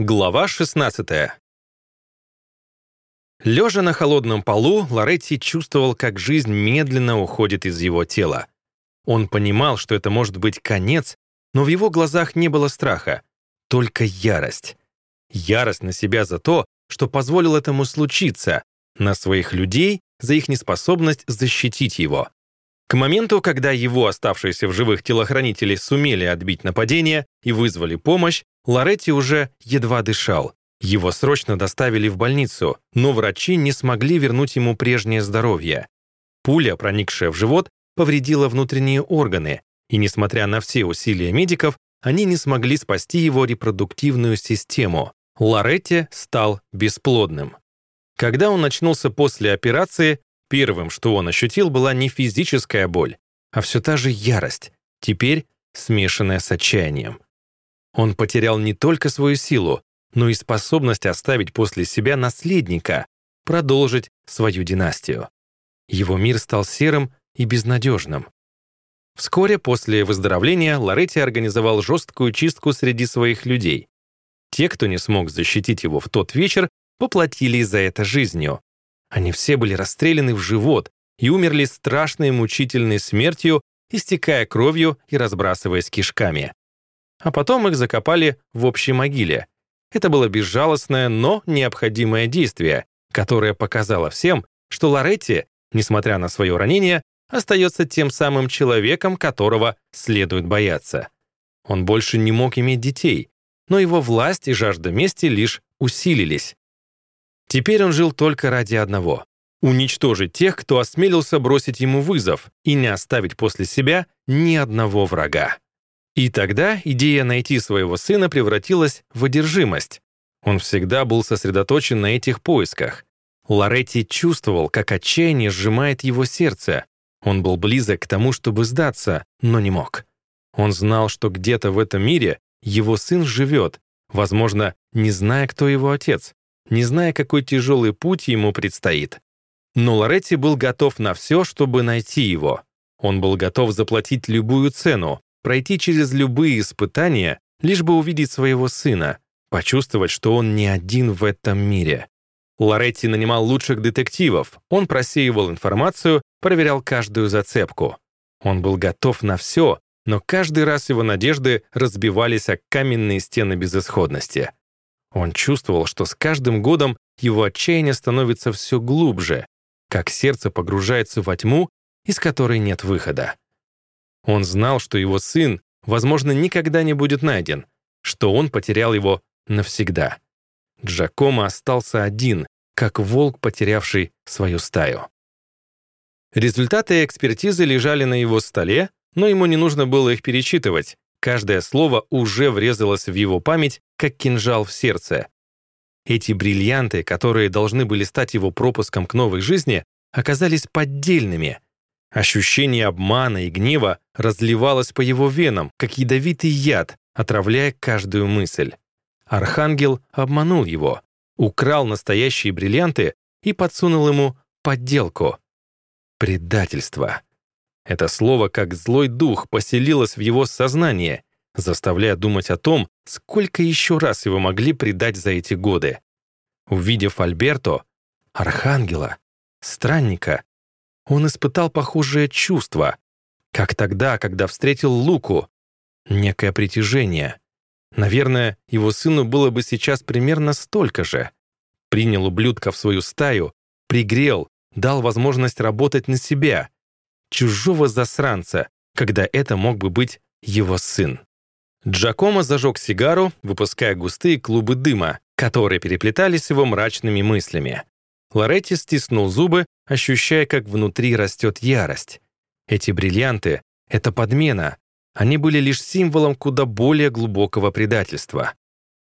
Глава 16 Лежа на холодном полу, Лоретти чувствовал, как жизнь медленно уходит из его тела. Он понимал, что это может быть конец, но в его глазах не было страха, только ярость. Ярость на себя за то, что позволил этому случиться, на своих людей за их неспособность защитить его. К моменту, когда его оставшиеся в живых телохранители сумели отбить нападение и вызвали помощь, Лоретти уже едва дышал. Его срочно доставили в больницу, но врачи не смогли вернуть ему прежнее здоровье. Пуля, проникшая в живот, повредила внутренние органы, и, несмотря на все усилия медиков, они не смогли спасти его репродуктивную систему. Лоретти стал бесплодным. Когда он очнулся после операции, первым, что он ощутил, была не физическая боль, а все та же ярость, теперь смешанная с отчаянием. Он потерял не только свою силу, но и способность оставить после себя наследника, продолжить свою династию. Его мир стал серым и безнадежным. Вскоре после выздоровления Лоретти организовал жесткую чистку среди своих людей. Те, кто не смог защитить его в тот вечер, поплатили за это жизнью. Они все были расстреляны в живот и умерли страшной мучительной смертью, истекая кровью и разбрасываясь кишками а потом их закопали в общей могиле. Это было безжалостное, но необходимое действие, которое показало всем, что Лоретти, несмотря на свое ранение, остается тем самым человеком, которого следует бояться. Он больше не мог иметь детей, но его власть и жажда мести лишь усилились. Теперь он жил только ради одного — уничтожить тех, кто осмелился бросить ему вызов и не оставить после себя ни одного врага. И тогда идея найти своего сына превратилась в одержимость. Он всегда был сосредоточен на этих поисках. Лоретти чувствовал, как отчаяние сжимает его сердце. Он был близок к тому, чтобы сдаться, но не мог. Он знал, что где-то в этом мире его сын живет, возможно, не зная, кто его отец, не зная, какой тяжелый путь ему предстоит. Но Лоретти был готов на все, чтобы найти его. Он был готов заплатить любую цену, пройти через любые испытания, лишь бы увидеть своего сына, почувствовать, что он не один в этом мире. Лоретти нанимал лучших детективов, он просеивал информацию, проверял каждую зацепку. Он был готов на все, но каждый раз его надежды разбивались о каменные стены безысходности. Он чувствовал, что с каждым годом его отчаяние становится все глубже, как сердце погружается во тьму, из которой нет выхода. Он знал, что его сын, возможно, никогда не будет найден, что он потерял его навсегда. Джакомо остался один, как волк, потерявший свою стаю. Результаты экспертизы лежали на его столе, но ему не нужно было их перечитывать. Каждое слово уже врезалось в его память, как кинжал в сердце. Эти бриллианты, которые должны были стать его пропуском к новой жизни, оказались поддельными — Ощущение обмана и гнева разливалось по его венам, как ядовитый яд, отравляя каждую мысль. Архангел обманул его, украл настоящие бриллианты и подсунул ему подделку. Предательство. Это слово, как злой дух, поселилось в его сознание, заставляя думать о том, сколько еще раз его могли предать за эти годы. Увидев Альберто, архангела, странника, он испытал похожее чувство, как тогда, когда встретил Луку. Некое притяжение. Наверное, его сыну было бы сейчас примерно столько же. Принял ублюдка в свою стаю, пригрел, дал возможность работать на себя. Чужого засранца, когда это мог бы быть его сын. Джакомо зажег сигару, выпуская густые клубы дыма, которые переплетались его мрачными мыслями. Лоретти стиснул зубы, ощущая, как внутри растет ярость. Эти бриллианты — это подмена. Они были лишь символом куда более глубокого предательства.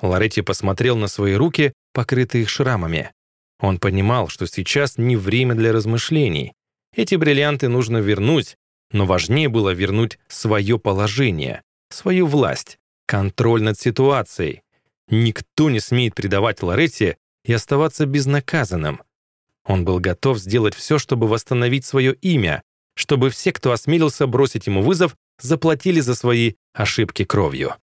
Лоретти посмотрел на свои руки, покрытые шрамами. Он понимал, что сейчас не время для размышлений. Эти бриллианты нужно вернуть, но важнее было вернуть свое положение, свою власть, контроль над ситуацией. Никто не смеет предавать Лоретти и оставаться безнаказанным. Он был готов сделать все, чтобы восстановить свое имя, чтобы все, кто осмелился бросить ему вызов, заплатили за свои ошибки кровью.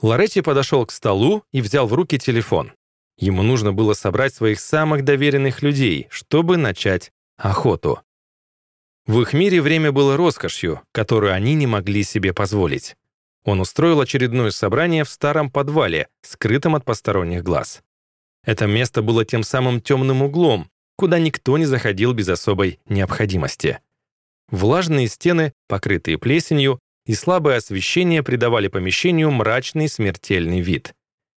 Лоретти подошел к столу и взял в руки телефон. Ему нужно было собрать своих самых доверенных людей, чтобы начать охоту. В их мире время было роскошью, которую они не могли себе позволить. Он устроил очередное собрание в старом подвале, скрытом от посторонних глаз. Это место было тем самым темным углом, куда никто не заходил без особой необходимости. Влажные стены, покрытые плесенью, и слабое освещение придавали помещению мрачный смертельный вид.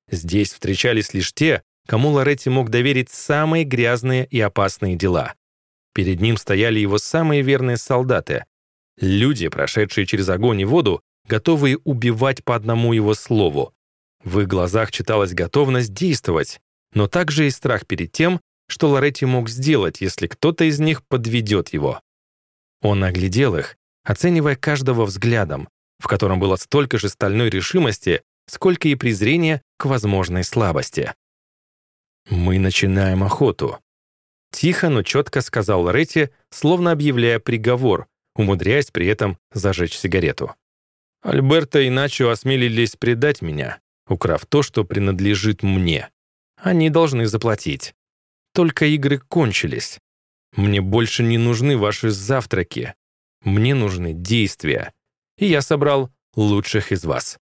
Здесь встречались лишь те, кому Лоретти мог доверить самые грязные и опасные дела. Перед ним стояли его самые верные солдаты. Люди, прошедшие через огонь и воду, готовые убивать по одному его слову. В их глазах читалась готовность действовать, но также и страх перед тем, что Лоретти мог сделать, если кто-то из них подведет его. Он оглядел их, оценивая каждого взглядом, в котором было столько же стальной решимости, сколько и презрения к возможной слабости. «Мы начинаем охоту», — тихо, но четко сказал Лоретти, словно объявляя приговор, умудряясь при этом зажечь сигарету. Альберта и Начо осмелились предать меня, украв то, что принадлежит мне. Они должны заплатить. Только игры кончились. Мне больше не нужны ваши завтраки. Мне нужны действия. И я собрал лучших из вас.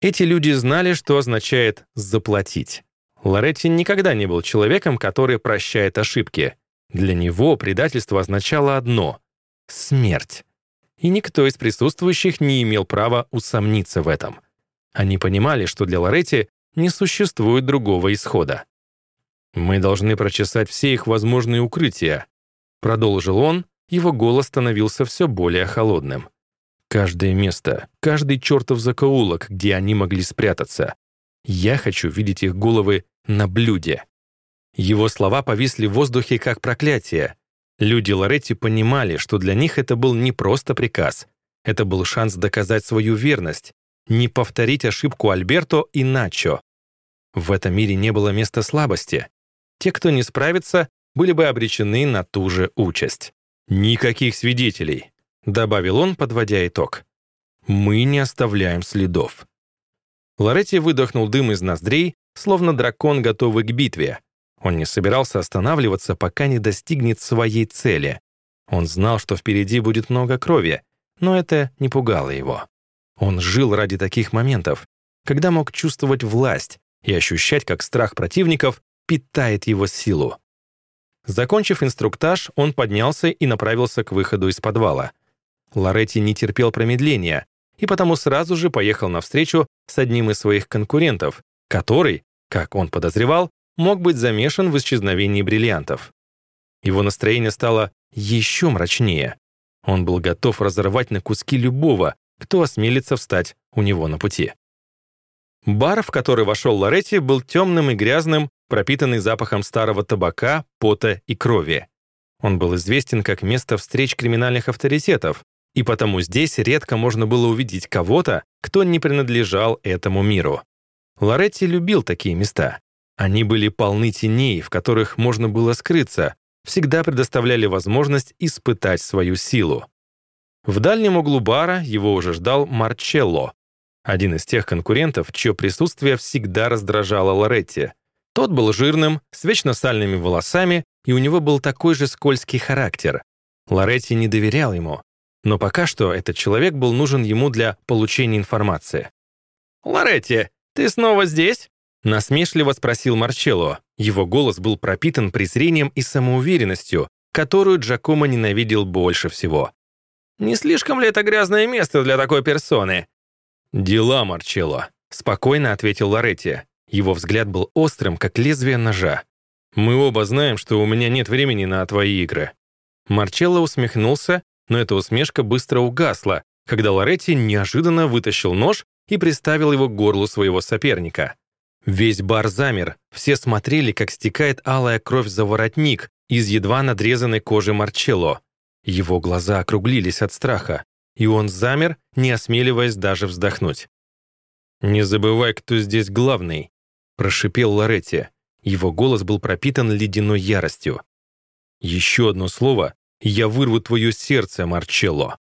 Эти люди знали, что означает «заплатить». Лоретти никогда не был человеком, который прощает ошибки. Для него предательство означало одно — смерть. И никто из присутствующих не имел права усомниться в этом. Они понимали, что для Лоретти не существует другого исхода. «Мы должны прочесать все их возможные укрытия», продолжил он, его голос становился все более холодным. «Каждое место, каждый чертов закоулок, где они могли спрятаться. Я хочу видеть их головы на блюде». Его слова повисли в воздухе как проклятие. Люди Лоретти понимали, что для них это был не просто приказ. Это был шанс доказать свою верность, не повторить ошибку Альберто и Начо. В этом мире не было места слабости. Те, кто не справится, были бы обречены на ту же участь. «Никаких свидетелей», — добавил он, подводя итог. «Мы не оставляем следов». Лоретти выдохнул дым из ноздрей, словно дракон, готовый к битве. Он не собирался останавливаться, пока не достигнет своей цели. Он знал, что впереди будет много крови, но это не пугало его. Он жил ради таких моментов, когда мог чувствовать власть и ощущать, как страх противников питает его силу. Закончив инструктаж, он поднялся и направился к выходу из подвала. Лоретти не терпел промедления и потому сразу же поехал на встречу с одним из своих конкурентов, который, как он подозревал, мог быть замешан в исчезновении бриллиантов. Его настроение стало еще мрачнее. Он был готов разорвать на куски любого, кто осмелится встать у него на пути. Бар, в который вошел Лоретти, был темным и грязным, пропитанный запахом старого табака, пота и крови. Он был известен как место встреч криминальных авторитетов, и потому здесь редко можно было увидеть кого-то, кто не принадлежал этому миру. Лоретти любил такие места. Они были полны теней, в которых можно было скрыться, всегда предоставляли возможность испытать свою силу. В дальнем углу бара его уже ждал Марчелло, один из тех конкурентов, чье присутствие всегда раздражало Лоретти. Тот был жирным, с вечно сальными волосами, и у него был такой же скользкий характер. Лоретти не доверял ему, но пока что этот человек был нужен ему для получения информации. «Лоретти, ты снова здесь?» Насмешливо спросил Марчелло. Его голос был пропитан презрением и самоуверенностью, которую Джакомо ненавидел больше всего. «Не слишком ли это грязное место для такой персоны? «Дела, Марчелло», — спокойно ответил Лоретти. Его взгляд был острым, как лезвие ножа. «Мы оба знаем, что у меня нет времени на твои игры». Марчелло усмехнулся, но эта усмешка быстро угасла, когда Лоретти неожиданно вытащил нож и приставил его к горлу своего соперника. Весь бар замер, все смотрели, как стекает алая кровь за воротник из едва надрезанной кожи Марчелло. Его глаза округлились от страха и он замер, не осмеливаясь даже вздохнуть. «Не забывай, кто здесь главный», — прошипел Лоретти. Его голос был пропитан ледяной яростью. «Еще одно слово, и я вырву твое сердце, Марчелло».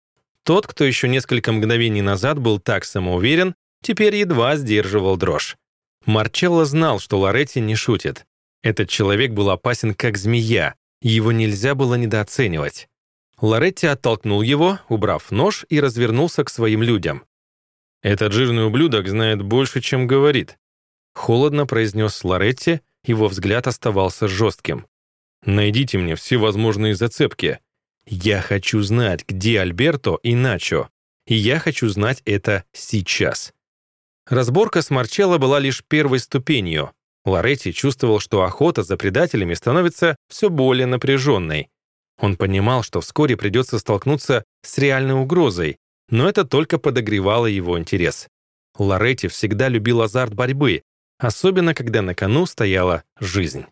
Тот, кто еще несколько мгновений назад был так самоуверен, теперь едва сдерживал дрожь. Марчелло знал, что Лоретти не шутит. Этот человек был опасен как змея, его нельзя было недооценивать. Лоретти оттолкнул его, убрав нож, и развернулся к своим людям. «Этот жирный ублюдок знает больше, чем говорит», — холодно произнес Лоретти, его взгляд оставался жестким. «Найдите мне все возможные зацепки. Я хочу знать, где Альберто и Начо, и я хочу знать это сейчас». Разборка с Марчелло была лишь первой ступенью. Лоретти чувствовал, что охота за предателями становится все более напряженной. Он понимал, что вскоре придется столкнуться с реальной угрозой, но это только подогревало его интерес. Лоретти всегда любил азарт борьбы, особенно когда на кону стояла жизнь.